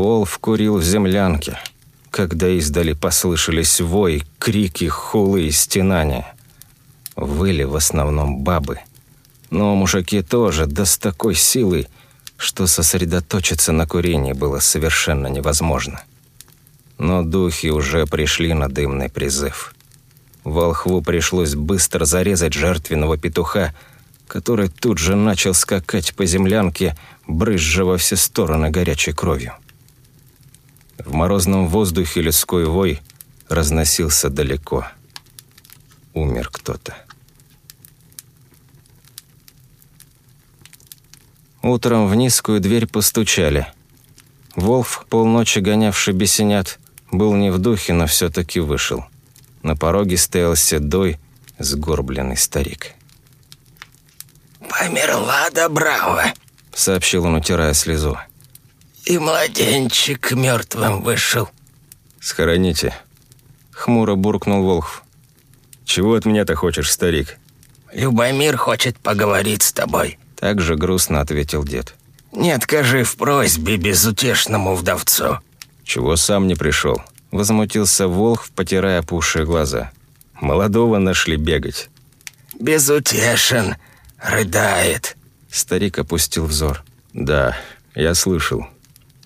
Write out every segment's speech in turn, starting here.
Волф курил в землянке, когда издали послышались вой, крики, хулы и стенания. Выли в основном бабы. Но мужики тоже, да с такой силой, что сосредоточиться на курении было совершенно невозможно. Но духи уже пришли на дымный призыв. Волхву пришлось быстро зарезать жертвенного петуха, который тут же начал скакать по землянке, брызжа во все стороны горячей кровью. В морозном воздухе людской вой разносился далеко. Умер кто-то. Утром в низкую дверь постучали. Волф, полночи гонявший бесенят, был не в духе, но все-таки вышел. На пороге стоял седой, сгорбленный старик. «Померла Добрава», — сообщил он, утирая слезу. «И младенчик мертвым вышел». «Схороните», — хмуро буркнул Волхв. «Чего от меня-то хочешь, старик?» «Любомир хочет поговорить с тобой», — так же грустно ответил дед. «Не откажи в просьбе безутешному вдовцу». «Чего сам не пришел?» — возмутился Волхв, потирая опухшие глаза. «Молодого нашли бегать». «Безутешен, рыдает». Старик опустил взор. «Да, я слышал».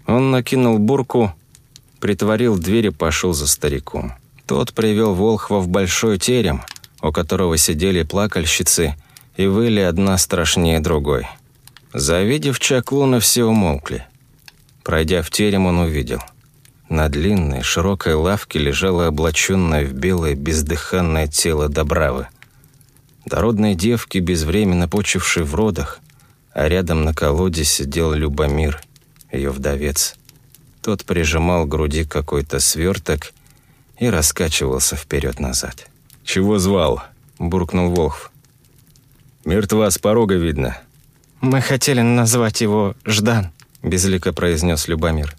Он накинул бурку, притворил дверь и пошел за стариком. Тот привел Волхва в большой терем, у которого сидели плакальщицы и выли одна страшнее другой. Завидев Чаклуна, все умолкли. Пройдя в терем, он увидел. На длинной, широкой лавке лежало облаченное в белое бездыханное тело Добравы. Дородной девки, безвременно почившей в родах, а рядом на колоде сидел Любомир, ее вдовец. Тот прижимал к груди какой-то сверток и раскачивался вперед-назад. «Чего звал?» – буркнул Волхв. «Мертва с порога видно». «Мы хотели назвать его Ждан», – безлико произнес Любомир.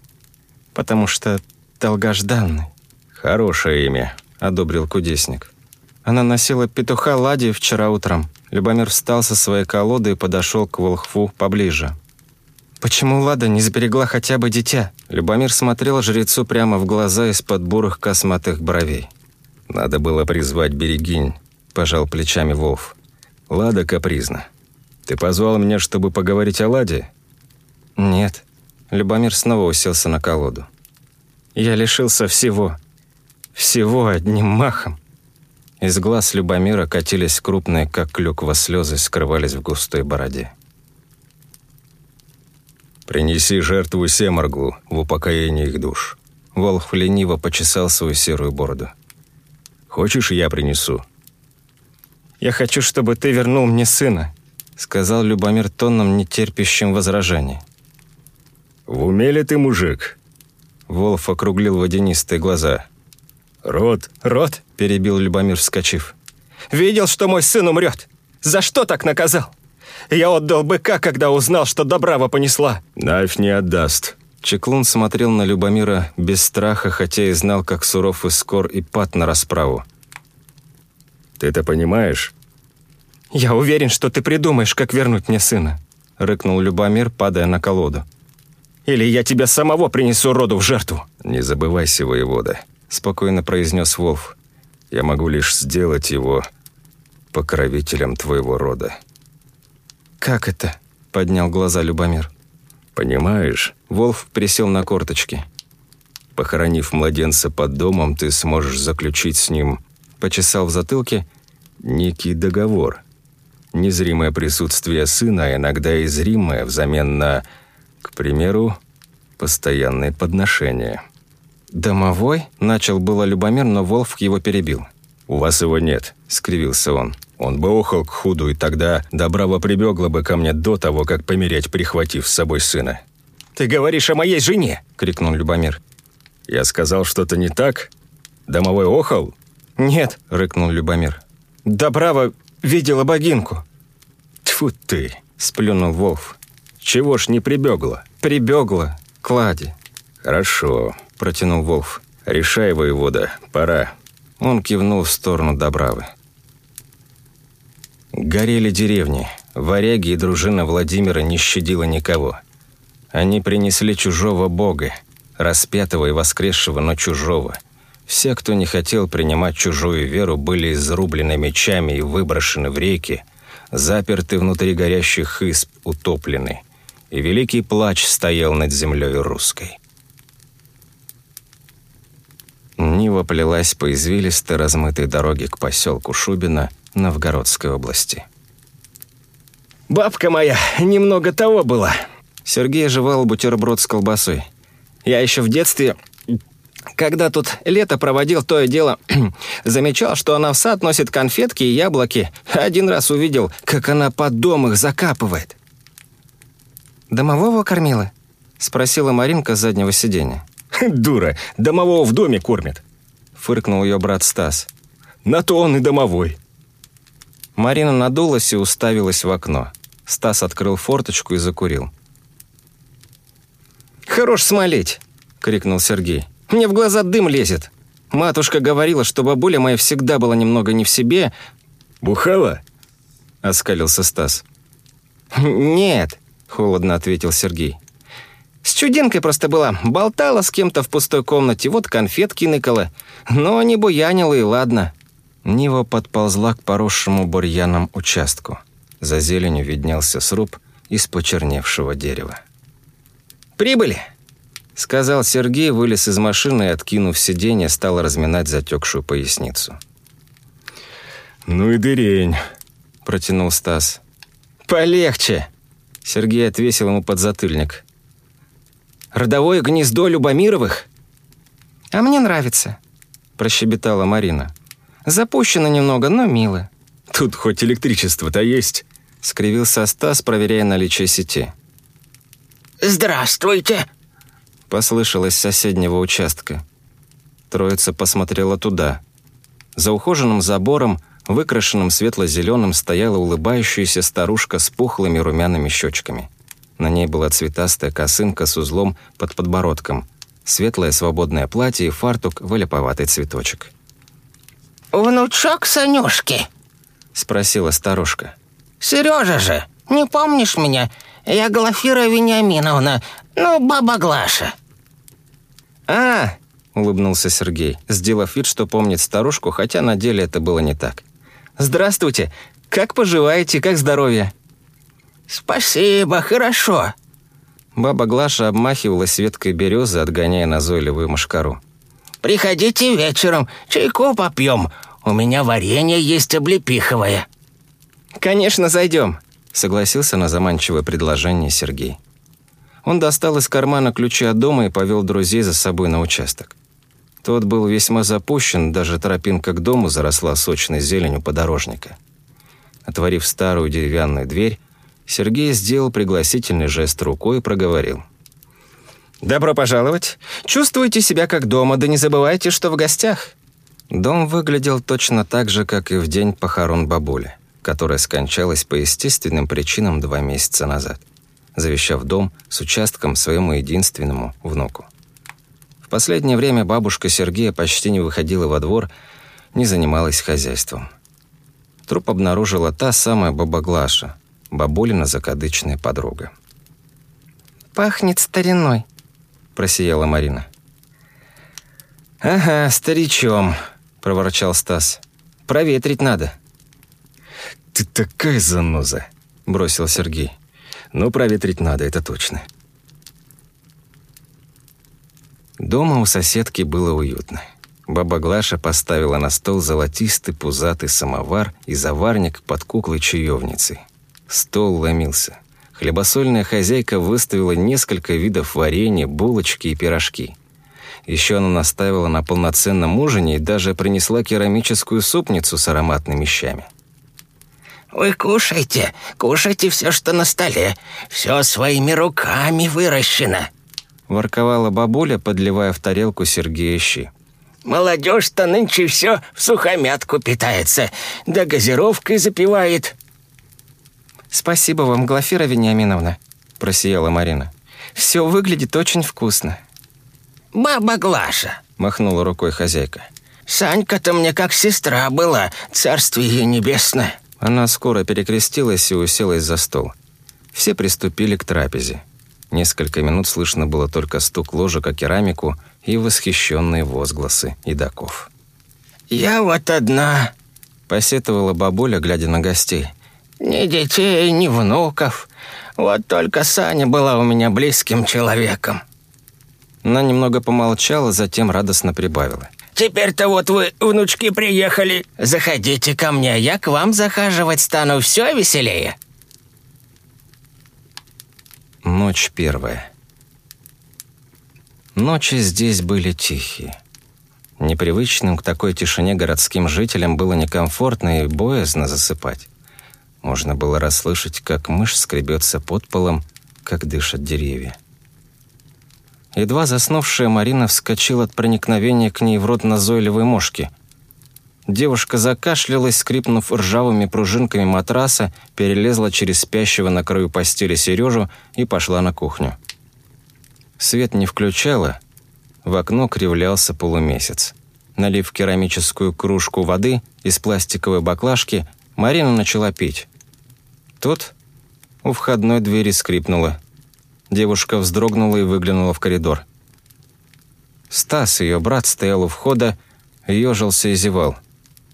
«Потому что долгожданный». «Хорошее имя», – одобрил кудесник. Она носила петуха Лади вчера утром. Любомир встал со своей колоды и подошел к волхву поближе. «Почему Лада не сберегла хотя бы дитя?» Любомир смотрел жрецу прямо в глаза из-под бурых косматых бровей. «Надо было призвать берегинь», – пожал плечами Волф. «Лада капризна. Ты позвал меня, чтобы поговорить о Ладе?» «Нет». Любомир снова уселся на колоду. «Я лишился всего. Всего одним махом. Из глаз Любомира катились крупные, как клюква, слезы, скрывались в густой бороде. «Принеси жертву Семарглу в упокоение их душ». Волх лениво почесал свою серую бороду. «Хочешь, я принесу?» «Я хочу, чтобы ты вернул мне сына», — сказал Любомир тоном, нетерпящим возражений. «В уме ли ты, мужик?» Волф округлил водянистые глаза. «Рот!» «Рот!» – перебил Любомир, вскочив. «Видел, что мой сын умрет? За что так наказал? Я отдал быка, когда узнал, что Добрава понесла». «Навь не отдаст». Чеклун смотрел на Любомира без страха, хотя и знал, как суров и скор и пад на расправу. «Ты это понимаешь?» «Я уверен, что ты придумаешь, как вернуть мне сына», — рыкнул Любомир, падая на колоду. «Или я тебя самого принесу роду в жертву». «Не забывайся, воевода», — спокойно произнес Волф. «Я могу лишь сделать его покровителем твоего рода». «Как это?» — поднял глаза Любомир. «Понимаешь?» — Волф присел на корточки. «Похоронив младенца под домом, ты сможешь заключить с ним...» Почесал в затылке некий договор. Незримое присутствие сына, а иногда и зримое, взамен на, к примеру, постоянные подношения. «Домовой?» – начал было Любомир, но Волф его перебил. «У вас его нет», – скривился он. «Он бы охал к худу, и тогда Добрава прибегла бы ко мне до того, как помереть, прихватив с собой сына». «Ты говоришь о моей жене!» – крикнул Любомир. «Я сказал что-то не так? Домовой охал?» «Нет», – рыкнул Любомир. «Добрава видела богинку». «Тьфу ты!» – сплюнул Волф. «Чего ж не прибегла?» «Прибегла. Клади». «Хорошо», – протянул Волф. «Решай, воевода, пора». Он кивнул в сторону Добравы. Горели деревни. Варяги и дружина Владимира не щадила никого. Они принесли чужого бога, распятого и воскресшего, но чужого. Все, кто не хотел принимать чужую веру, были изрублены мечами и выброшены в реки, заперты внутри горящих изб, утоплены. И великий плач стоял над землей русской. Нива плелась по извилистой размытой дороге к поселку Шубина Новгородской области. «Бабка моя немного того была». Сергей жевал бутерброд с колбасой. «Я еще в детстве, когда тут лето проводил, то и дело, замечал, что она в сад носит конфетки и яблоки. Один раз увидел, как она под дом их закапывает». «Домового кормила?» — спросила Маринка с заднего сиденья. «Дура, домового в доме кормит», — фыркнул ее брат Стас. «На то он и домовой». Марина надулась и уставилась в окно. Стас открыл форточку и закурил. «Хорош смолеть!» — крикнул Сергей. «Мне в глаза дым лезет. Матушка говорила, что бабуля моя всегда была немного не в себе». «Бухала?» — оскалился Стас. «Нет», — холодно ответил Сергей. «С чудинкой просто была. Болтала с кем-то в пустой комнате, вот конфетки ныкала. Но не буянила, и ладно». Нива подползла к поросшему бурьяном участку. За зеленью виднелся сруб из почерневшего дерева. «Прибыли!» — сказал Сергей, вылез из машины и, откинув сиденье, стал разминать затекшую поясницу. «Ну и дырень», — протянул Стас. «Полегче!» — Сергей отвесил ему подзатыльник. «Родовое гнездо Любомировых?» «А мне нравится», — прощебетала Марина. «Запущено немного, но мило». «Тут хоть электричество-то есть», — скривился Стас, проверяя наличие сети. «Здравствуйте!» — послышалось с соседнего участка. Троица посмотрела туда. За ухоженным забором, выкрашенным светло-зеленым, стояла улыбающаяся старушка с пухлыми румяными щечками. На ней была цветастая косынка с узлом под подбородком, светлое свободное платье и фартук в оляповатый цветочек. «Внучок Санюшки?» — спросила старушка. «Сережа же, не помнишь меня? Я Глафира Вениаминовна, ну, баба Глаша». «А!» — улыбнулся Сергей, сделав вид, что помнит старушку, хотя на деле это было не так. «Здравствуйте! Как поживаете, как здоровье?» «Спасибо, хорошо». Баба Глаша обмахивалась веткой березы, отгоняя назойливую мошкару. «Приходите вечером, чайку попьем. У меня варенье есть облепиховое». «Конечно, зайдем», — согласился на заманчивое предложение Сергей. Он достал из кармана ключи от дома и повел друзей за собой на участок. Тот был весьма запущен, даже тропинка к дому заросла сочной зеленью подорожника. Отворив старую деревянную дверь, Сергей сделал пригласительный жест рукой и проговорил. «Добро пожаловать. Чувствуйте себя как дома, да не забывайте, что в гостях». Дом выглядел точно так же, как и в день похорон бабули, которая скончалась по естественным причинам два месяца назад завещав дом с участком своему единственному внуку. В последнее время бабушка Сергея почти не выходила во двор, не занималась хозяйством. Труп обнаружила та самая баба Глаша, бабулина закадычная подруга. «Пахнет стариной», – просияла Марина. «Ага, старичом», – проворчал Стас. «Проветрить надо». «Ты такая заноза», – бросил Сергей. Но проветрить надо, это точно. Дома у соседки было уютно. Баба Глаша поставила на стол золотистый пузатый самовар и заварник под куклой чаевницей. Стол ломился. Хлебосольная хозяйка выставила несколько видов варенья, булочки и пирожки. Еще она наставила на полноценном ужине и даже принесла керамическую супницу с ароматными щами. «Вы кушайте, кушайте все, что на столе. Все своими руками выращено», — ворковала бабуля, подливая в тарелку Сергея щи. «Молодежь-то нынче все в сухомятку питается, да газировкой запивает». «Спасибо вам, Глафира Вениаминовна», — просияла Марина. «Все выглядит очень вкусно». «Баба Глаша», — махнула рукой хозяйка. «Санька-то мне как сестра была, царствие небесное». Она скоро перекрестилась и уселась за стол. Все приступили к трапезе. Несколько минут слышно было только стук ложек о керамику и восхищенные возгласы едоков. «Я вот одна», — посетовала бабуля, глядя на гостей. «Ни детей, ни внуков. Вот только Саня была у меня близким человеком». Она немного помолчала, затем радостно прибавила. «Теперь-то вот вы, внучки, приехали. Заходите ко мне, я к вам захаживать стану. Все веселее». Ночь первая. Ночи здесь были тихие. Непривычным к такой тишине городским жителям было некомфортно и боязно засыпать. Можно было расслышать, как мышь скребется под полом, как дышат деревья. Едва заснувшая Марина вскочила от проникновения к ней в рот назойливой мошки – Девушка закашлялась, скрипнув ржавыми пружинками матраса, перелезла через спящего на краю постели Сережу и пошла на кухню. Свет не включала, в окно кривлялся полумесяц. Налив керамическую кружку воды из пластиковой баклажки, Марина начала пить. Тут у входной двери скрипнула. Девушка вздрогнула и выглянула в коридор. Стас, ее брат, стоял у входа, ежился и зевал.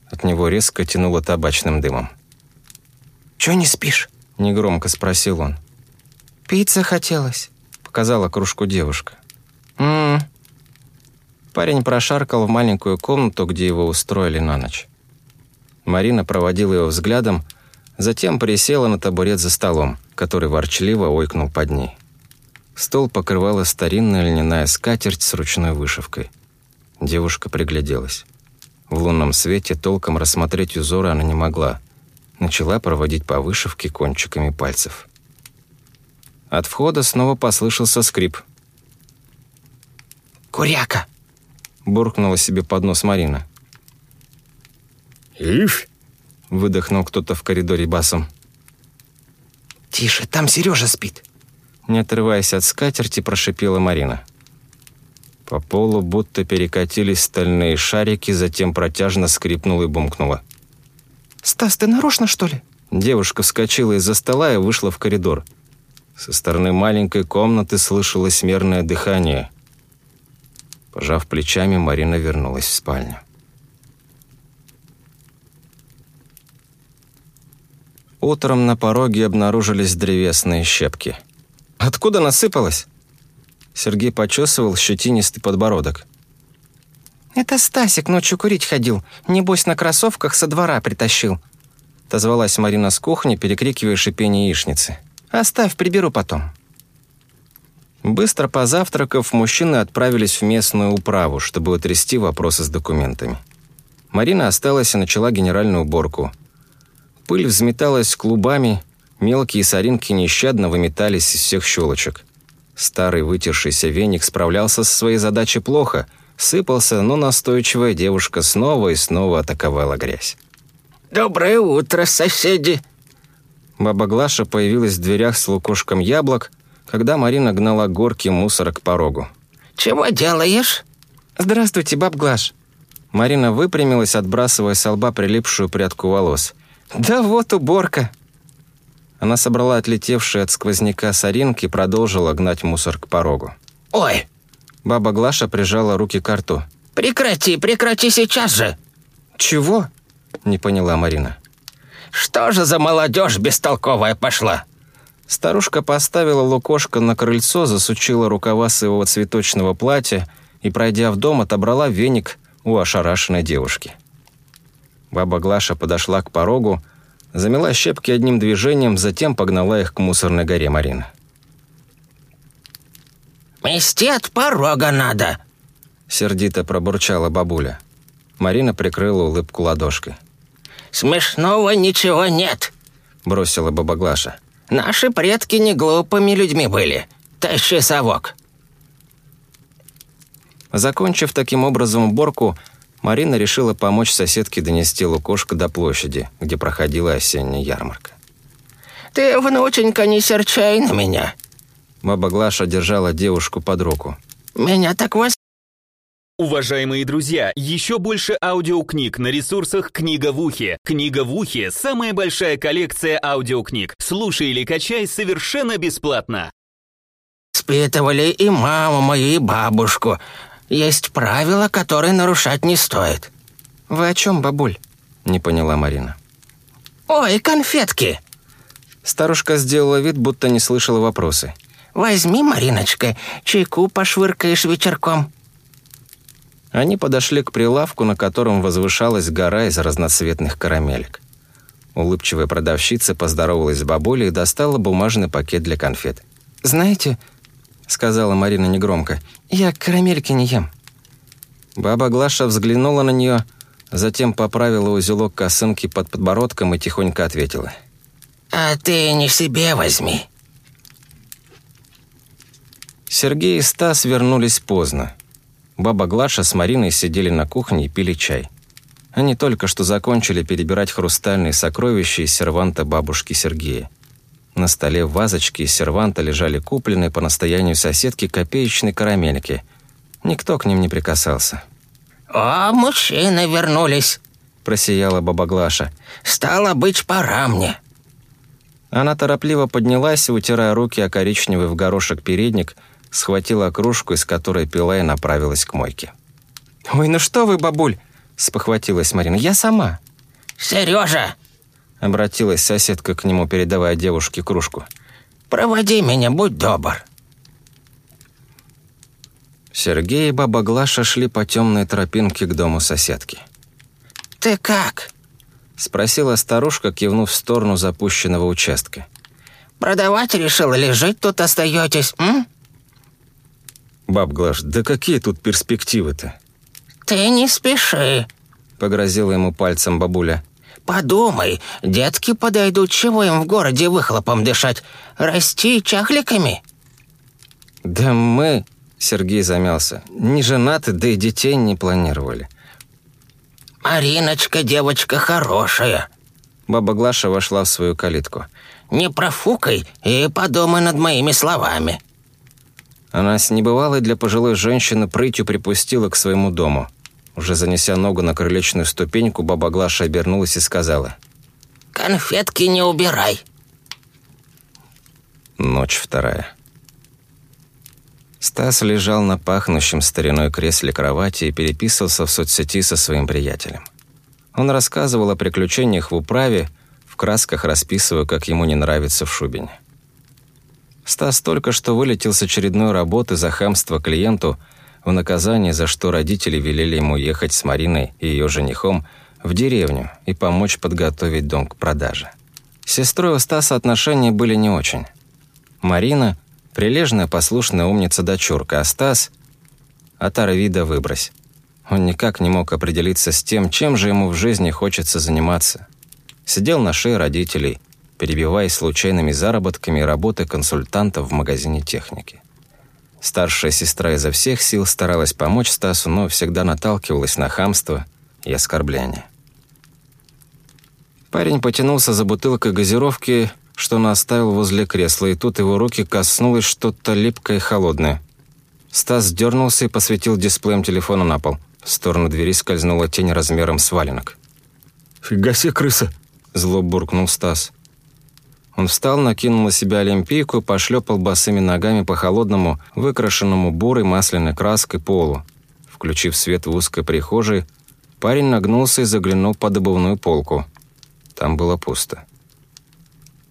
От него резко тянуло табачным дымом. «Чё не спишь?» – негромко спросил он. «Пить захотелось», – показала кружку девушка. «М-м-м». Парень прошаркал в маленькую комнату, где его устроили на ночь. Марина проводила его взглядом, затем присела на табурет за столом, который ворчливо ойкнул под ней. Стол покрывала старинная льняная скатерть с ручной вышивкой. Девушка пригляделась. В лунном свете толком рассмотреть узоры она не могла. Начала проводить по вышивке кончиками пальцев. От входа снова послышался скрип. «Куряка!» – буркнула себе под нос Марина. «Ишь!» – выдохнул кто-то в коридоре басом. «Тише, там Сережа спит!» Не отрываясь от скатерти, прошипела Марина. По полу будто перекатились стальные шарики, затем протяжно скрипнула и бумкнула. «Стас, ты нарочно, что ли?» Девушка вскочила из-за стола и вышла в коридор. Со стороны маленькой комнаты слышалось мерное дыхание. Пожав плечами, Марина вернулась в спальню. Утром на пороге обнаружились древесные щепки. «Откуда насыпалось?» Сергей почесывал щетинистый подбородок. «Это Стасик ночью курить ходил. Небось, на кроссовках со двора притащил». Тозвалась Марина с кухни, перекрикивая шипение яичницы. «Оставь, приберу потом». Быстро позавтракав, мужчины отправились в местную управу, чтобы утрясти вопросы с документами. Марина осталась и начала генеральную уборку. Пыль взметалась клубами, мелкие соринки нещадно выметались из всех щелочек. Старый вытершийся веник справлялся со своей задачей плохо, сыпался, но настойчивая девушка снова и снова атаковала грязь. «Доброе утро, соседи!» Баба Глаша появилась в дверях с лукошком яблок, когда Марина гнала горки мусора к порогу. «Чего делаешь?» «Здравствуйте, баб Глаш». Марина выпрямилась, отбрасывая с лба прилипшую прядку волос. «Да вот уборка». Она собрала отлетевшие от сквозняка соринки и продолжила гнать мусор к порогу. «Ой!» Баба Глаша прижала руки к рту. «Прекрати, прекрати сейчас же!» «Чего?» – не поняла Марина. «Что же за молодежь бестолковая пошла?» Старушка поставила лукошко на крыльцо, засучила рукава своего цветочного платья и, пройдя в дом, отобрала веник у ошарашенной девушки. Баба Глаша подошла к порогу, Замела щепки одним движением, затем погнала их к мусорной горе Марины. «Мести от порога надо!» Сердито пробурчала бабуля. Марина прикрыла улыбку ладошкой. «Смешного ничего нет!» Бросила баба Глаша. «Наши предки не глупыми людьми были. Тащи совок!» Закончив таким образом уборку, Марина решила помочь соседке донести лукошко до площади, где проходила осенняя ярмарка. «Ты, внученька, не серчай на меня!» Баба Глаша держала девушку под руку. «Меня так вас...» Уважаемые друзья, еще больше аудиокниг на ресурсах «Книга в ухе». «Книга в ухе» — самая большая коллекция аудиокниг. Слушай или качай совершенно бесплатно. воспитывали и маму мою, и бабушку. Есть правила, которые нарушать не стоит». «Вы о чем, бабуль?» — не поняла Марина. «Ой, конфетки!» Старушка сделала вид, будто не слышала вопросы. «Возьми, Мариночка, чайку пошвыркаешь вечерком». Они подошли к прилавку, на котором возвышалась гора из разноцветных карамелек. Улыбчивая продавщица поздоровалась с бабулей и достала бумажный пакет для конфет. «Знаете», — сказала Марина негромко, — «я карамельки не ем». Баба Глаша взглянула на нее, затем поправила узелок косынки под подбородком и тихонько ответила. «А ты не себе возьми». Сергей и Стас вернулись поздно. Баба Глаша с Мариной сидели на кухне и пили чай. Они только что закончили перебирать хрустальные сокровища из серванта бабушки Сергея. На столе в вазочке из серванта лежали купленные по настоянию соседки копеечные карамельки. Никто к ним не прикасался. «О, мужчины вернулись!» – просияла баба Глаша. «Стало быть, пора мне!» Она торопливо поднялась, утирая руки о коричневый в горошек передник, схватила кружку, из которой пила и направилась к мойке. «Ой, ну что вы, бабуль!» спохватилась Марина. «Я сама». «Сережа!» Обратилась соседка к нему, передавая девушке кружку. «Проводи меня, будь добр». Сергей и баба Глаша шли по темной тропинке к дому соседки. «Ты как?» Спросила старушка, кивнув в сторону запущенного участка. «Продавать решил или жить тут остаетесь, м?» «Баб Глаш, да какие тут перспективы-то?» «Ты не спеши», — погрозила ему пальцем бабуля. «Подумай, детки подойдут, чего им в городе выхлопом дышать? Расти чахликами?» «Да мы...» — Сергей замялся. «Не женаты, да и детей не планировали». «Мариночка девочка хорошая». Баба Глаша вошла в свою калитку. «Не профукай и подумай над моими словами». Она с небывалой для пожилой женщины прытью припустила к своему дому. Уже занеся ногу на крылечную ступеньку, баба Глаша обернулась и сказала. «Конфетки не убирай». Ночь вторая. Стас лежал на пахнущем стариной кресле кровати и переписывался в соцсети со своим приятелем. Он рассказывал о приключениях в управе, в красках расписывая, как ему не нравится в Шубине. Стас только что вылетел с очередной работы за хамство клиенту – в наказание за что родители велели ему ехать с Мариной и ее женихом в деревню и помочь подготовить дом к продаже. С сестрой у Стаса отношения были не очень. Марина – прилежная, послушная умница-дочурка, а Стас – отара вида выбрось. Он никак не мог определиться с тем, чем же ему в жизни хочется заниматься. Сидел на шее родителей, перебиваясь случайными заработками и работой консультанта в магазине техники. Старшая сестра изо всех сил старалась помочь Стасу, но всегда наталкивалась на хамство и оскорбление. Парень потянулся за бутылкой газировки, что он оставил возле кресла, и тут его руки коснулось что-то липкое и холодное. Стас дернулся и посветил дисплеем телефона на пол. В сторону двери скользнула тень размером с валенок. «Фига себе, крыса!» – зло буркнул Стас. Он встал, накинул на себя олимпийку и пошлепал босыми ногами по холодному, выкрашенному бурой масляной краской полу. Включив свет в узкой прихожей, парень нагнулся и заглянул под обувную полку. Там было пусто.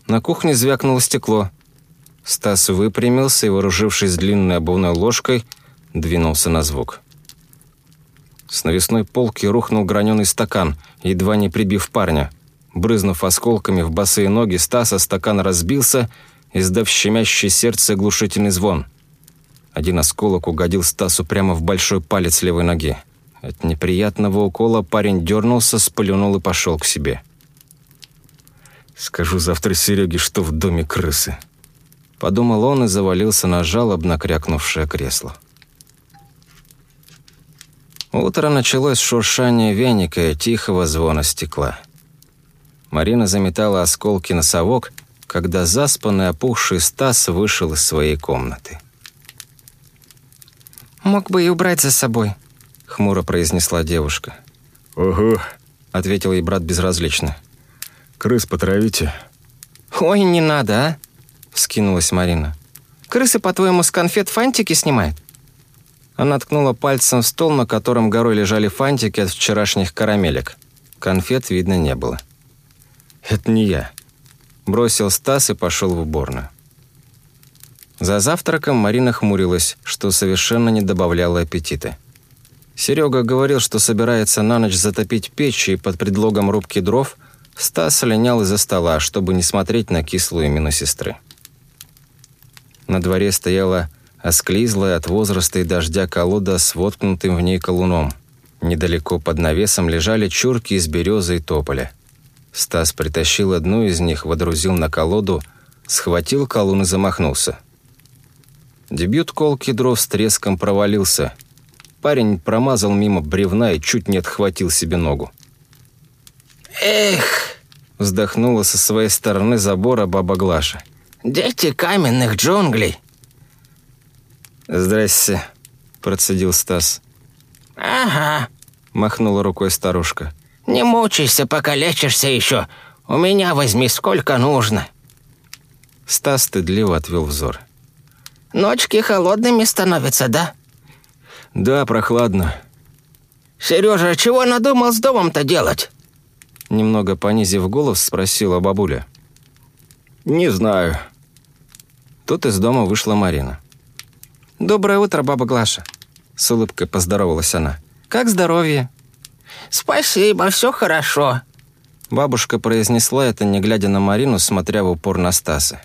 На кухне звякнуло стекло. Стас выпрямился и, вооружившись длинной обувной ложкой, двинулся на звук. С навесной полки рухнул граненый стакан, едва не прибив парня – Брызнув осколками в босые ноги Стаса, стакан разбился, издав щемящее сердце глушительный звон. Один осколок угодил Стасу прямо в большой палец левой ноги. От неприятного укола парень дернулся, сплюнул и пошел к себе. «Скажу завтра Сереге, что в доме крысы», — подумал он и завалился на жалобно крякнувшее кресло. Утро началось с шуршания веника и тихого звона стекла. Марина заметала осколки на совок, когда заспанный опухший Стас вышел из своей комнаты. «Мог бы и убрать за собой», — хмуро произнесла девушка. «Ого», — ответил ей брат безразлично. «Крыс потравите». «Ой, не надо, а?» — вскинулась Марина. Крысы, по-твоему, с конфет фантики снимают?» Она ткнула пальцем в стол, на котором горой лежали фантики от вчерашних карамелек. Конфет видно не было. «Это не я», — бросил Стас и пошел в уборную. За завтраком Марина хмурилась, что совершенно не добавляло аппетита. Серега говорил, что собирается на ночь затопить печь, и под предлогом рубки дров Стас линял из-за стола, чтобы не смотреть на кислую мину сестры. На дворе стояла осклизлая от возраста и дождя колода с воткнутым в ней колуном. Недалеко под навесом лежали чурки из березы и тополя. Стас притащил одну из них, водрузил на колоду, схватил колун и замахнулся. Дебют колки дров с треском провалился. Парень промазал мимо бревна и чуть не отхватил себе ногу. «Эх!» – вздохнула со своей стороны забора баба Глаша. «Дети каменных джунглей!» «Здрасте», – процедил Стас. «Ага», – махнула рукой старушка. «Не мучайся, пока лечишься еще. У меня возьми сколько нужно». Стас стыдливо отвел взор. «Ночки холодными становятся, да?» «Да, прохладно». «Сережа, чего надумал с домом-то делать?» Немного понизив голос, спросила бабуля. «Не знаю». Тут из дома вышла Марина. «Доброе утро, баба Глаша!» С улыбкой поздоровалась она. «Как здоровье?» «Спасибо, все хорошо». Бабушка произнесла это, не глядя на Марину, смотря в упор на Стаса.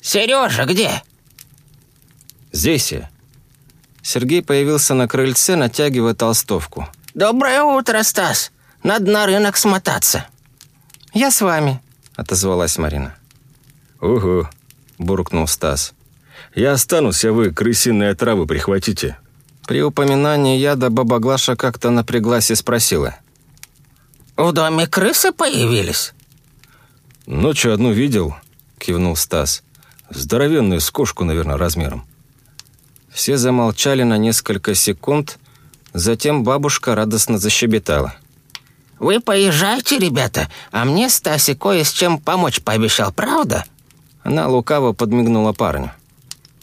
«Сережа где?» «Здесь я». Сергей появился на крыльце, натягивая толстовку. «Доброе утро, Стас. Надо на рынок смотаться». «Я с вами», — отозвалась Марина. «Угу», — буркнул Стас. Я останусь, а вы крысиные травы прихватите». При упоминании яда баба Глаша как-то напряглась и спросила. «В доме крысы появились?» «Ночью одну видел», — кивнул Стас. «Здоровенную с кошку, наверное, размером». Все замолчали на несколько секунд, затем бабушка радостно защебетала. «Вы поезжайте, ребята, а мне Стаси кое с чем помочь пообещал, правда?» Она лукаво подмигнула парню.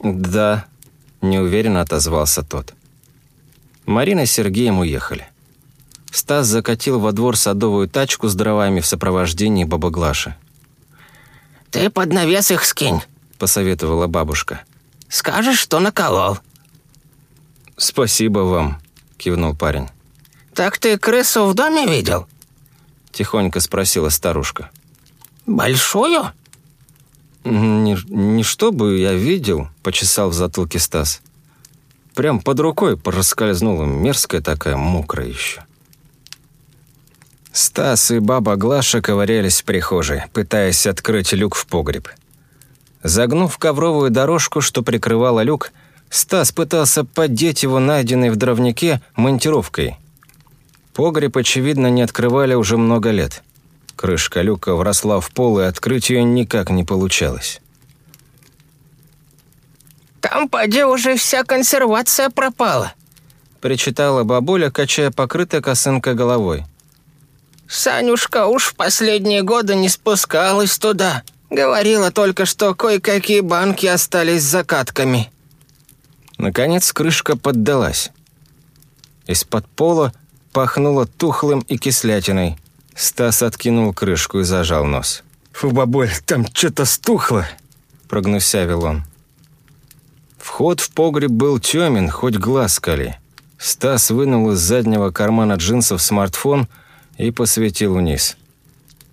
«Да», – неуверенно отозвался тот. Марина с Сергеем уехали. Стас закатил во двор садовую тачку с дровами в сопровождении бабаглаши. «Ты под навес их скинь», – посоветовала бабушка. «Скажешь, что наколол». «Спасибо вам», – кивнул парень. «Так ты крысу в доме видел?» – тихонько спросила старушка. «Большую?» «Не, не чтобы я видел», — почесал в затылке Стас. Прям под рукой проскользнула, мерзкая такая, мокрая еще. Стас и баба Глаша ковырялись в прихожей, пытаясь открыть люк в погреб. Загнув ковровую дорожку, что прикрывала люк, Стас пытался поддеть его найденной в дровнике монтировкой. Погреб, очевидно, не открывали уже много лет. Крышка люка вросла в пол, и открыть ее никак не получалось. «Там, поди, уже вся консервация пропала», — причитала бабуля, качая покрытой косынкой головой. «Санюшка уж в последние годы не спускалась туда. Говорила только, что кое-какие банки остались закатками». Наконец крышка поддалась. Из-под пола пахнуло тухлым и кислятиной. Стас откинул крышку и зажал нос. «Фу, бабуль, там что-то стухло!» – прогнусявил он. Вход в погреб был темен, хоть глаз кали. Стас вынул из заднего кармана джинсов смартфон и посветил вниз.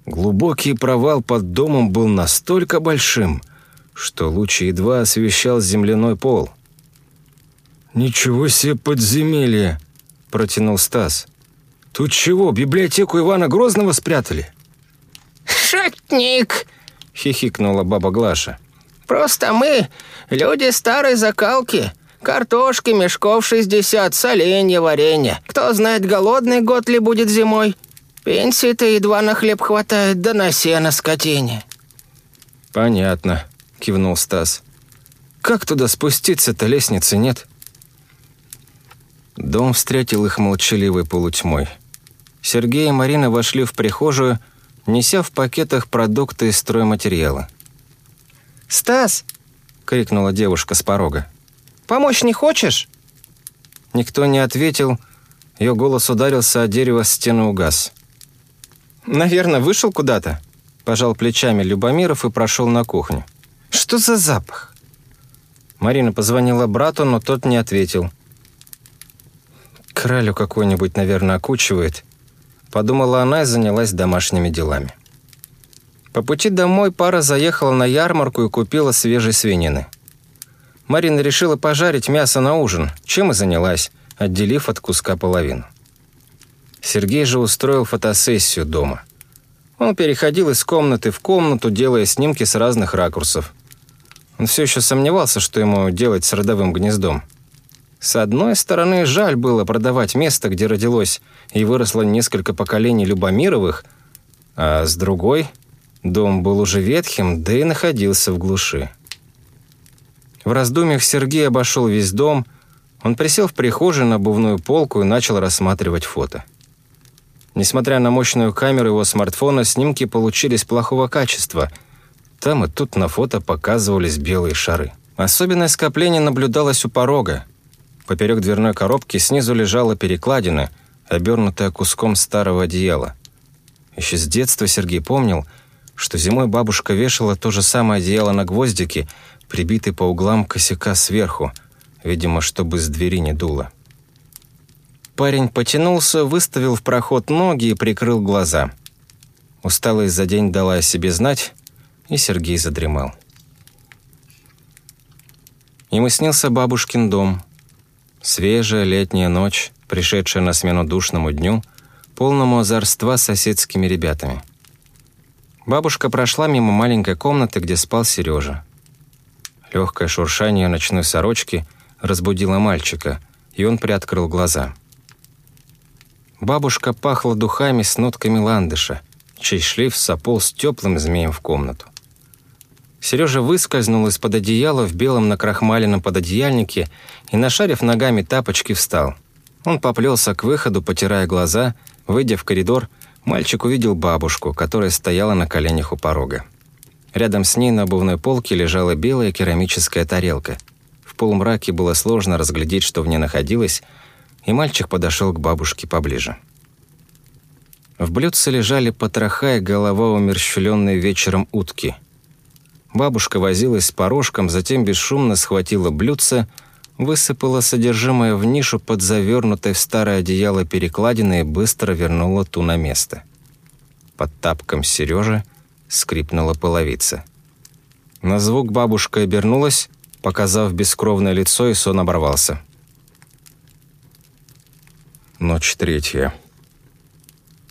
Глубокий провал под домом был настолько большим, что луч едва освещал земляной пол. «Ничего себе подземелье!» – протянул Стас. «Тут чего, библиотеку Ивана Грозного спрятали?» «Шутник!» — хихикнула баба Глаша. «Просто мы, люди старой закалки. Картошки мешков шестьдесят, соленья, варенье. Кто знает, голодный год ли будет зимой. Пенсии-то едва на хлеб хватает, да на сено скотине». «Понятно», — кивнул Стас. «Как туда спуститься-то, лестницы нет?» Дом встретил их молчаливой полутьмой. Сергей и Марина вошли в прихожую, неся в пакетах продукты и стройматериалы. «Стас!» крикнула девушка с порога. «Помочь не хочешь?» Никто не ответил. Ее голос ударился о дерево, стены угас. «Наверное, вышел куда-то?» Пожал плечами Любомиров и прошел на кухню. «Что за запах?» Марина позвонила брату, но тот не ответил. «Кралю какой-нибудь, наверное, окучивает», — подумала она и занялась домашними делами. По пути домой пара заехала на ярмарку и купила свежей свинины. Марина решила пожарить мясо на ужин, чем и занялась, отделив от куска половину. Сергей же устроил фотосессию дома. Он переходил из комнаты в комнату, делая снимки с разных ракурсов. Он все еще сомневался, что ему делать с родовым гнездом. С одной стороны, жаль было продавать место, где родилось и выросло несколько поколений Любомировых, а с другой, дом был уже ветхим, да и находился в глуши. В раздумьях Сергей обошел весь дом, он присел в прихожей на обувную полку и начал рассматривать фото. Несмотря на мощную камеру его смартфона, снимки получились плохого качества. Там и тут на фото показывались белые шары. Особенное скопление наблюдалось у порога. Поперек дверной коробки снизу лежала перекладина, обернутая куском старого одеяла. Еще с детства Сергей помнил, что зимой бабушка вешала то же самое одеяло на гвоздике, прибитый по углам косяка сверху, видимо, чтобы с двери не дуло. Парень потянулся, выставил в проход ноги и прикрыл глаза. Усталость за день дала о себе знать, и Сергей задремал. Ему снился бабушкин дом. Свежая летняя ночь, пришедшая на смену душному дню, полному озорства с соседскими ребятами. Бабушка прошла мимо маленькой комнаты, где спал Сережа. Легкое шуршание ночной сорочки разбудило мальчика, и он приоткрыл глаза – Бабушка пахла духами с нотками ландыша, чей шлейф сополз теплым змеем в комнату. Сережа выскользнул из-под одеяла в белом накрахмаленном пододеяльнике и, нашарив ногами тапочки, встал. Он поплелся к выходу, потирая глаза. Выйдя в коридор, мальчик увидел бабушку, которая стояла на коленях у порога. Рядом с ней на обувной полке лежала белая керамическая тарелка. В полумраке было сложно разглядеть, что в ней находилось, и мальчик подошел к бабушке поближе. В блюдце лежали потроха и голова умерщвленной вечером утки. Бабушка возилась с порожком, затем бесшумно схватила блюдце, высыпала содержимое в нишу под завернутой в старое одеяло перекладиной и быстро вернула ту на место. Под тапком Сережи скрипнула половица. На звук бабушка обернулась, показав бескровное лицо, и сон оборвался. Ночь третья.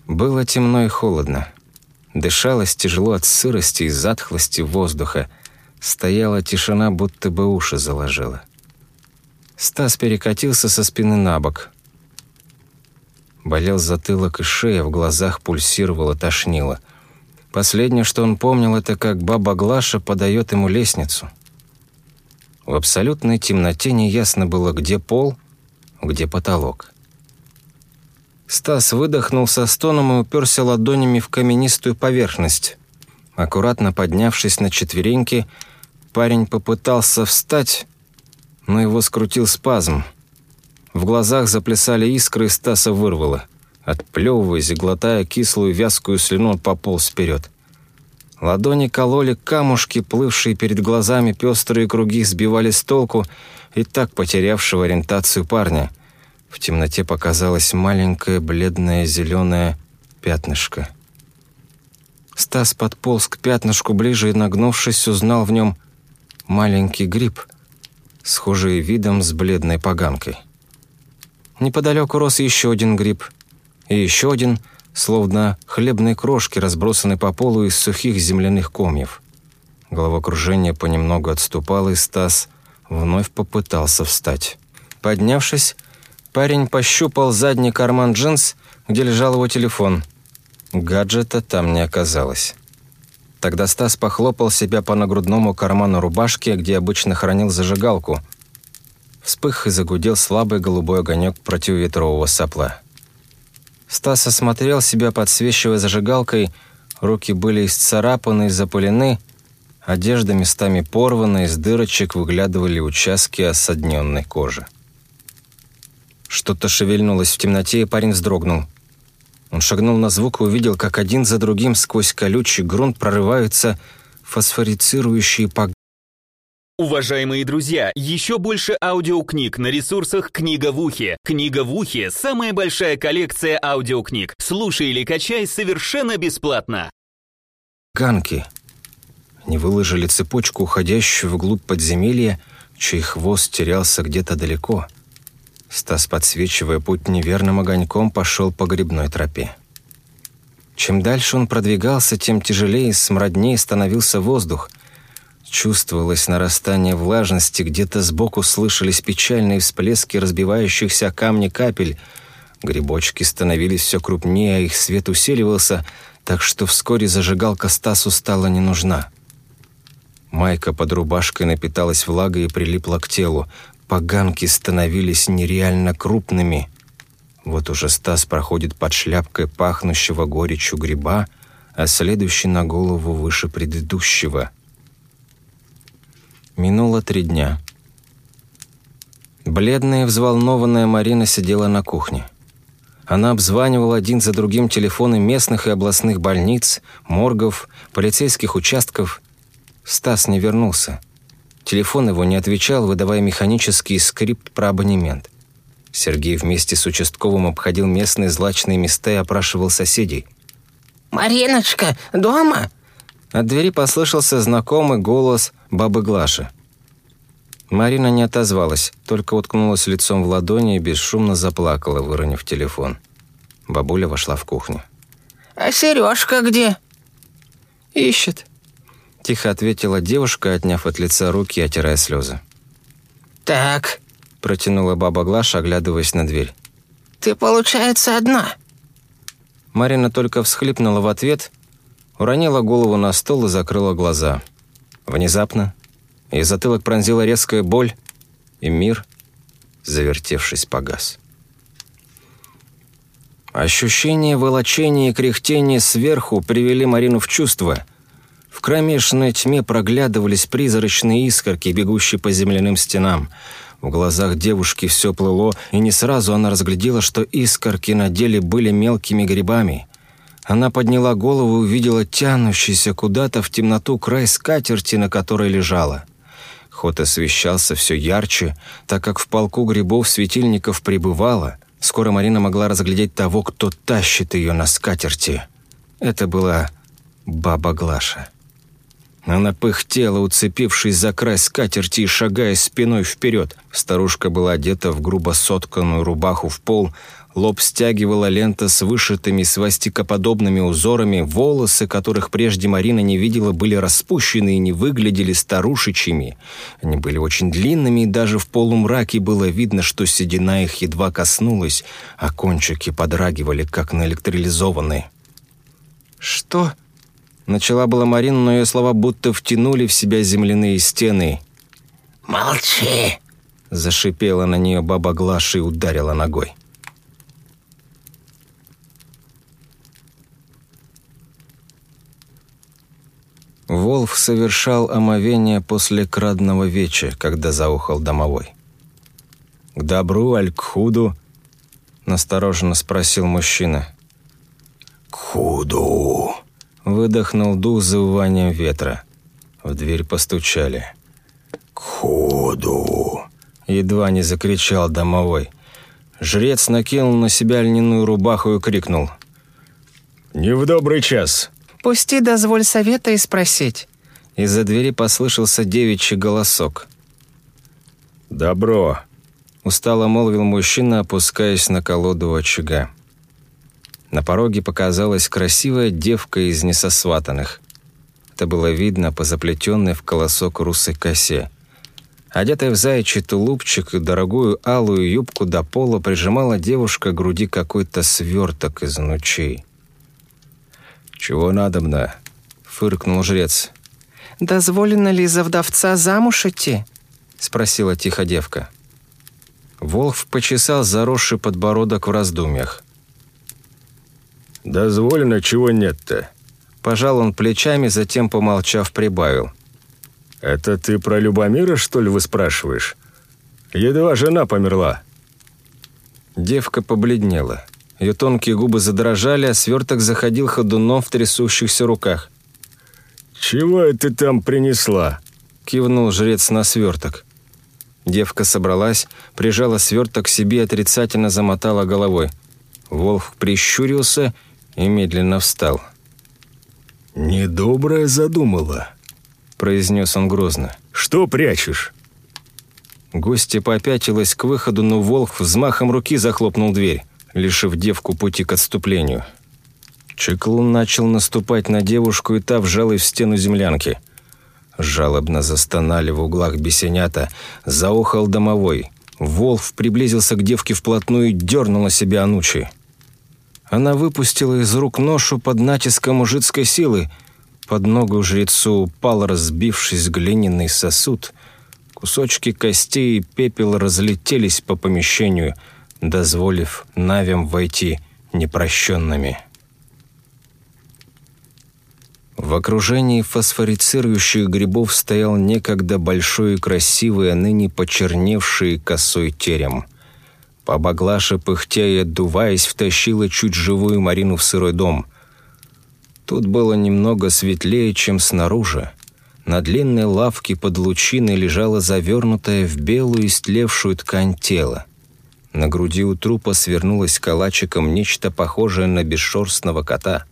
Было темно и холодно. Дышалось тяжело от сырости и затхлости воздуха. Стояла тишина, будто бы уши заложила. Стас перекатился со спины на бок. Болел затылок и шея, в глазах пульсировало, тошнило. Последнее, что он помнил, это как баба Глаша подает ему лестницу. В абсолютной темноте неясно было, где пол, где потолок. Стас выдохнул со стоном и уперся ладонями в каменистую поверхность. Аккуратно поднявшись на четвереньки, парень попытался встать, но его скрутил спазм. В глазах заплясали искры, и Стаса вырвало. Отплевываясь и глотая кислую вязкую слюну, он пополз вперед. Ладони кололи камушки, плывшие перед глазами пестрые круги, сбивали с толку и так потерявшего ориентацию парня – в темноте показалось маленькое бледное зеленое пятнышко. Стас подполз к пятнышку ближе и, нагнувшись, узнал в нем маленький гриб, схожий видом с бледной поганкой. Неподалеку рос еще один гриб, и еще один, словно хлебные крошки, разбросанные по полу из сухих земляных комьев. Головокружение понемногу отступало, и Стас вновь попытался встать. Поднявшись, Парень пощупал задний карман джинс, где лежал его телефон. Гаджета там не оказалось. Тогда Стас похлопал себя по нагрудному карману рубашки, где обычно хранил зажигалку. Вспых и загудел слабый голубой огонек противоветрового сопла. Стас осмотрел себя, подсвечивая зажигалкой. Руки были исцарапаны и запылены, Одежда местами порвана, из дырочек выглядывали участки осадненной кожи. Что-то шевельнулось в темноте, и парень вздрогнул. Он шагнул на звук и увидел, как один за другим сквозь колючий грунт прорываются фосфорицирующие пог... Уважаемые друзья, еще больше аудиокниг на ресурсах «Книга в ухе». «Книга в ухе» — самая большая коллекция аудиокниг. Слушай или качай совершенно бесплатно. Ганки. Не выложили цепочку, уходящую вглубь подземелья, чей хвост терялся где-то далеко. Стас, подсвечивая путь неверным огоньком, пошел по грибной тропе. Чем дальше он продвигался, тем тяжелее и смраднее становился воздух. Чувствовалось нарастание влажности, где-то сбоку слышались печальные всплески разбивающихся камни капель. Грибочки становились все крупнее, а их свет усиливался, так что вскоре зажигалка Стасу стала не нужна. Майка под рубашкой напиталась влагой и прилипла к телу. Поганки становились нереально крупными. Вот уже Стас проходит под шляпкой пахнущего горечью гриба, а следующий на голову выше предыдущего. Минуло три дня. Бледная и взволнованная Марина сидела на кухне. Она обзванивала один за другим телефоны местных и областных больниц, моргов, полицейских участков. Стас не вернулся. Телефон его не отвечал, выдавая механический скрипт про абонемент. Сергей вместе с участковым обходил местные злачные места и опрашивал соседей. «Мариночка, дома?» От двери послышался знакомый голос бабы Глаши. Марина не отозвалась, только уткнулась лицом в ладони и бесшумно заплакала, выронив телефон. Бабуля вошла в кухню. «А Сережка где?» «Ищет», – тихо ответила девушка, отняв от лица руки отирая слезы. «Так», – протянула баба Глаша, оглядываясь на дверь. «Ты, получается, одна?» Марина только всхлипнула в ответ, уронила голову на стол и закрыла глаза. Внезапно и затылок пронзила резкая боль, и мир, завертевшись, погас. Ощущение волочения и кряхтения сверху привели Марину в чувство. В кромешной тьме проглядывались призрачные искорки, бегущие по земляным стенам. В глазах девушки все плыло, и не сразу она разглядела, что искорки на деле были мелкими грибами. Она подняла голову и увидела тянущийся куда-то в темноту край скатерти, на которой лежала. Ход освещался все ярче, так как в полку грибов светильников прибывало. Скоро Марина могла разглядеть того, кто тащит ее на скатерти. Это была баба Глаша. Она пыхтела, уцепившись за край скатерти и шагая спиной вперед. Старушка была одета в грубо сотканную рубаху в пол, Лоб стягивала лента с вышитыми свастикоподобными узорами, волосы, которых прежде Марина не видела, были распущены и не выглядели старушечьими. Они были очень длинными, и даже в полумраке было видно, что седина их едва коснулась, а кончики подрагивали, как наэлектролизованные. «Что?» Начала была Марина, но ее слова будто втянули в себя земляные стены. «Молчи!» Зашипела на нее баба Глаша и ударила ногой. Волф совершал омовение после крадного веча, когда заухал домовой. «К добру, аль к худу?» – настороженно спросил мужчина. «К худу!» – выдохнул дух завыванием ветра. В дверь постучали. «К худу!» – едва не закричал домовой. Жрец накинул на себя льняную рубаху и крикнул. «Не в добрый час!» Пусти, дозволь совета и спросить». Из-за двери послышался девичий голосок. «Добро», — устало молвил мужчина, опускаясь на колоду очага. На пороге показалась красивая девка из несосватанных. Это было видно по заплетенной в колосок русой косе. Одетая в заячий тулупчик и дорогую алую юбку до пола прижимала девушка к груди какой-то сверток из нучей. «Чего надобно?» — фыркнул жрец. «Дозволено ли за вдовца замуж идти?» — спросила тихо девка. Волф почесал заросший подбородок в раздумьях. «Дозволено, чего нет-то?» Пожал он плечами, затем, помолчав, прибавил. «Это ты про Любомира, что ли, вы спрашиваешь? Едва жена померла». Девка побледнела. Ее тонкие губы задрожали, а сверток заходил ходуном в трясущихся руках. «Чего это там принесла?» — кивнул жрец на сверток. Девка собралась, прижала сверток к себе и отрицательно замотала головой. Волк прищурился и медленно встал. «Недоброе задумала», — произнес он грозно. «Что прячешь?» Гостья попятилась к выходу, но волк взмахом руки захлопнул дверь, лишив девку пути к отступлению. Чеклун начал наступать на девушку, и та вжалась в стену землянки. Жалобно застонали в углах бесенята, заохал домовой. Волф приблизился к девке вплотную и дернул на себя Анучи. Она выпустила из рук ношу под натиском мужицкой силы. Под ногу жрецу упал разбившись глиняный сосуд — Кусочки костей и пепел разлетелись по помещению, дозволив Навям войти непрощенными. В окружении фосфорицирующих грибов стоял некогда большой и красивый, а ныне почерневший косой терем. Побаглаша, пыхтя и отдуваясь, втащила чуть живую Марину в сырой дом. Тут было немного светлее, чем снаружи. На длинной лавке под лучиной лежала завернутая в белую истлевшую ткань тело. На груди у трупа свернулось калачиком нечто похожее на бесшерстного кота.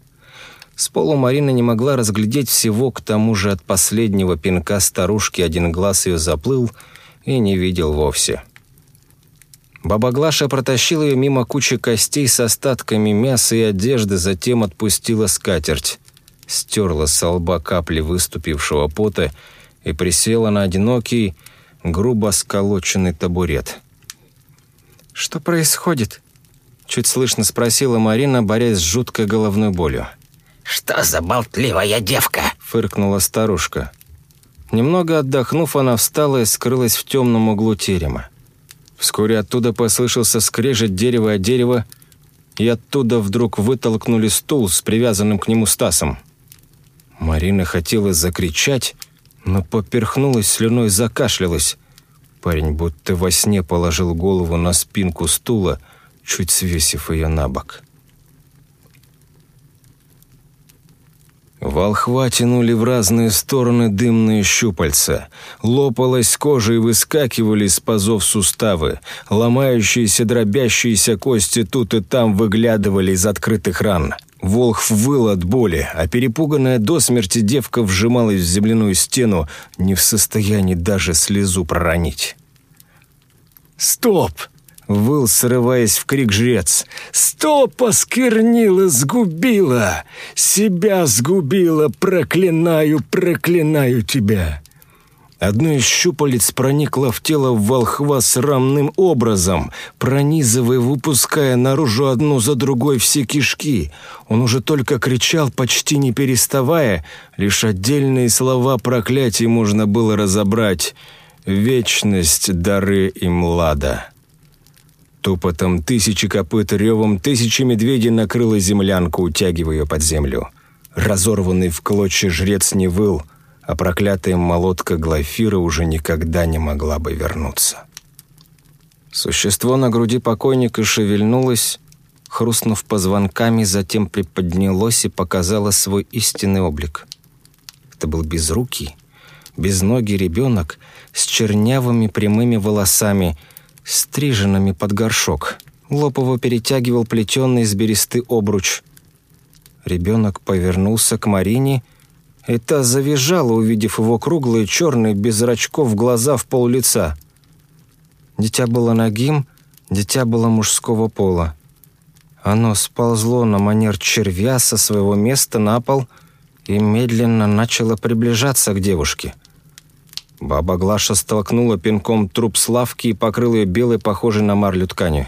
С полу Марина не могла разглядеть всего, к тому же от последнего пинка старушки один глаз ее заплыл и не видел вовсе. Баба Глаша протащила ее мимо кучи костей с остатками мяса и одежды, затем отпустила скатерть стерла с лба капли выступившего пота и присела на одинокий, грубо сколоченный табурет. «Что происходит?» — чуть слышно спросила Марина, борясь с жуткой головной болью. «Что за болтливая девка?» — фыркнула старушка. Немного отдохнув, она встала и скрылась в темном углу терема. Вскоре оттуда послышался скрежет дерева о дерево, и оттуда вдруг вытолкнули стул с привязанным к нему Стасом. Марина хотела закричать, но поперхнулась слюной, закашлялась. Парень будто во сне положил голову на спинку стула, чуть свесив ее на бок. Волхва тянули в разные стороны дымные щупальца. Лопалась кожа и выскакивали из пазов суставы. Ломающиеся, дробящиеся кости тут и там выглядывали из открытых ран. Волхв выл от боли, а перепуганная до смерти девка вжималась в земляную стену, не в состоянии даже слезу проронить. «Стоп!» — выл, срываясь в крик жрец. «Стоп, осквернила, сгубила! Себя сгубила! Проклинаю, проклинаю тебя!» Одно из щупалец проникло в тело волхва срамным образом, пронизывая, выпуская наружу одну за другой все кишки. Он уже только кричал, почти не переставая, лишь отдельные слова проклятий можно было разобрать. «Вечность, дары и млада». Тупотом тысячи копыт ревом тысячи медведей накрыла землянку, утягивая ее под землю. Разорванный в клочья жрец не выл — а проклятая молотка Глафира уже никогда не могла бы вернуться. Существо на груди покойника шевельнулось, хрустнув позвонками, затем приподнялось и показало свой истинный облик. Это был безрукий, безногий ребенок с чернявыми прямыми волосами, стриженными под горшок. Лоб его перетягивал плетеный из бересты обруч. Ребенок повернулся к Марине и та завизжала, увидев его круглые, черные, без зрачков глаза в пол лица. Дитя было нагим, дитя было мужского пола. Оно сползло на манер червя со своего места на пол и медленно начало приближаться к девушке. Баба Глаша столкнула пинком труп Славки и покрыла ее белой, похожей на марлю тканью.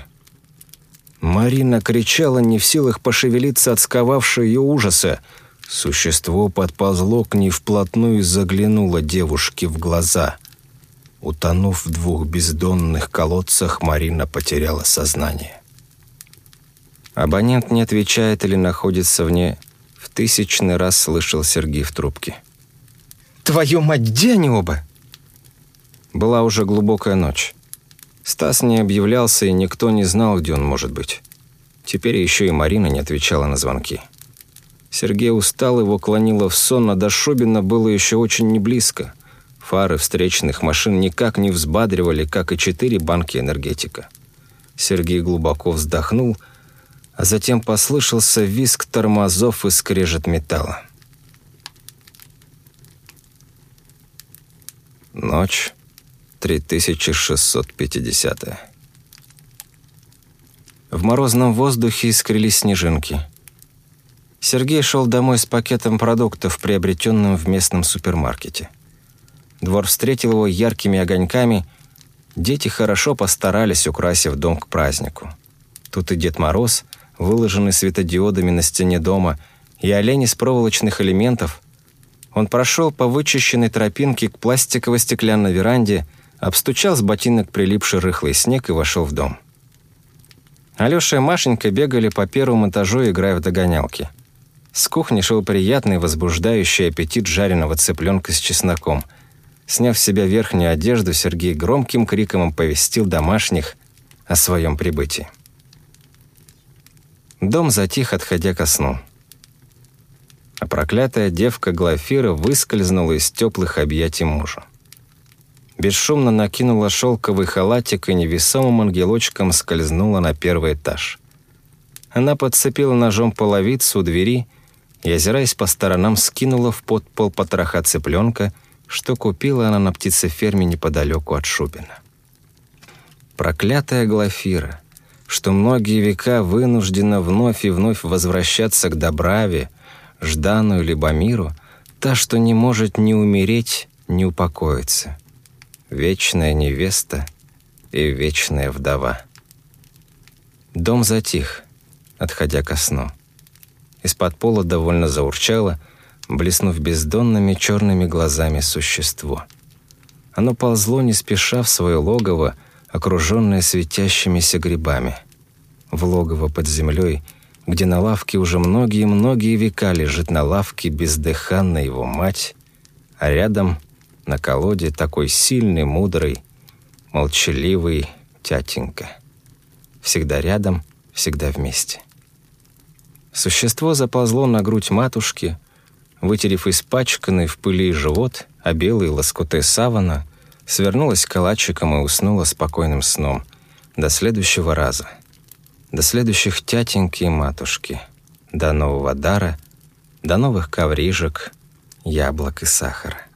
Марина кричала, не в силах пошевелиться от сковавшей ее ужаса, Существо подползло к ней вплотную и заглянуло девушке в глаза. Утонув в двух бездонных колодцах, Марина потеряла сознание. Абонент не отвечает или находится вне. В тысячный раз слышал Сергей в трубке. Твою мать, где они оба?» Была уже глубокая ночь. Стас не объявлялся, и никто не знал, где он может быть. Теперь еще и Марина не отвечала на звонки. Сергей устал, его клонило в сон, а до Шубина было еще очень неблизко. Фары встречных машин никак не взбадривали, как и четыре банки энергетика. Сергей глубоко вздохнул, а затем послышался визг тормозов и скрежет металла. Ночь 3650. В морозном воздухе искрились снежинки. Сергей шел домой с пакетом продуктов, приобретенным в местном супермаркете. Двор встретил его яркими огоньками. Дети хорошо постарались, украсив дом к празднику. Тут и Дед Мороз, выложенный светодиодами на стене дома, и олень из проволочных элементов – он прошел по вычищенной тропинке к пластиковой стеклянной веранде, обстучал с ботинок прилипший рыхлый снег и вошел в дом. Алёша и Машенька бегали по первому этажу, играя в догонялки. С кухни шел приятный, возбуждающий аппетит жареного цыпленка с чесноком. Сняв с себя верхнюю одежду, Сергей громким криком оповестил домашних о своем прибытии. Дом затих, отходя ко сну а проклятая девка Глафира выскользнула из теплых объятий мужа. Бесшумно накинула шелковый халатик и невесомым ангелочком скользнула на первый этаж. Она подцепила ножом половицу у двери и, озираясь по сторонам, скинула в подпол потроха цыпленка, что купила она на птицеферме неподалеку от Шубина. Проклятая Глафира, что многие века вынуждена вновь и вновь возвращаться к Добраве, Ждану или Бамиру, та, что не может ни умереть, ни упокоиться. Вечная невеста и вечная вдова. Дом затих, отходя ко сну. Из-под пола довольно заурчало, блеснув бездонными черными глазами существо. Оно ползло не спеша в свое логово, окруженное светящимися грибами. В логово под землей — где на лавке уже многие-многие века лежит на лавке бездыханная его мать, а рядом на колоде такой сильный, мудрый, молчаливый тятенька. Всегда рядом, всегда вместе. Существо заползло на грудь матушки, вытерев испачканный в пыли живот, а белые лоскуты савана, свернулось калачиком и уснуло спокойным сном. До следующего раза — до следующих тятеньки и матушки. До нового дара, до новых коврижек, яблок и сахара.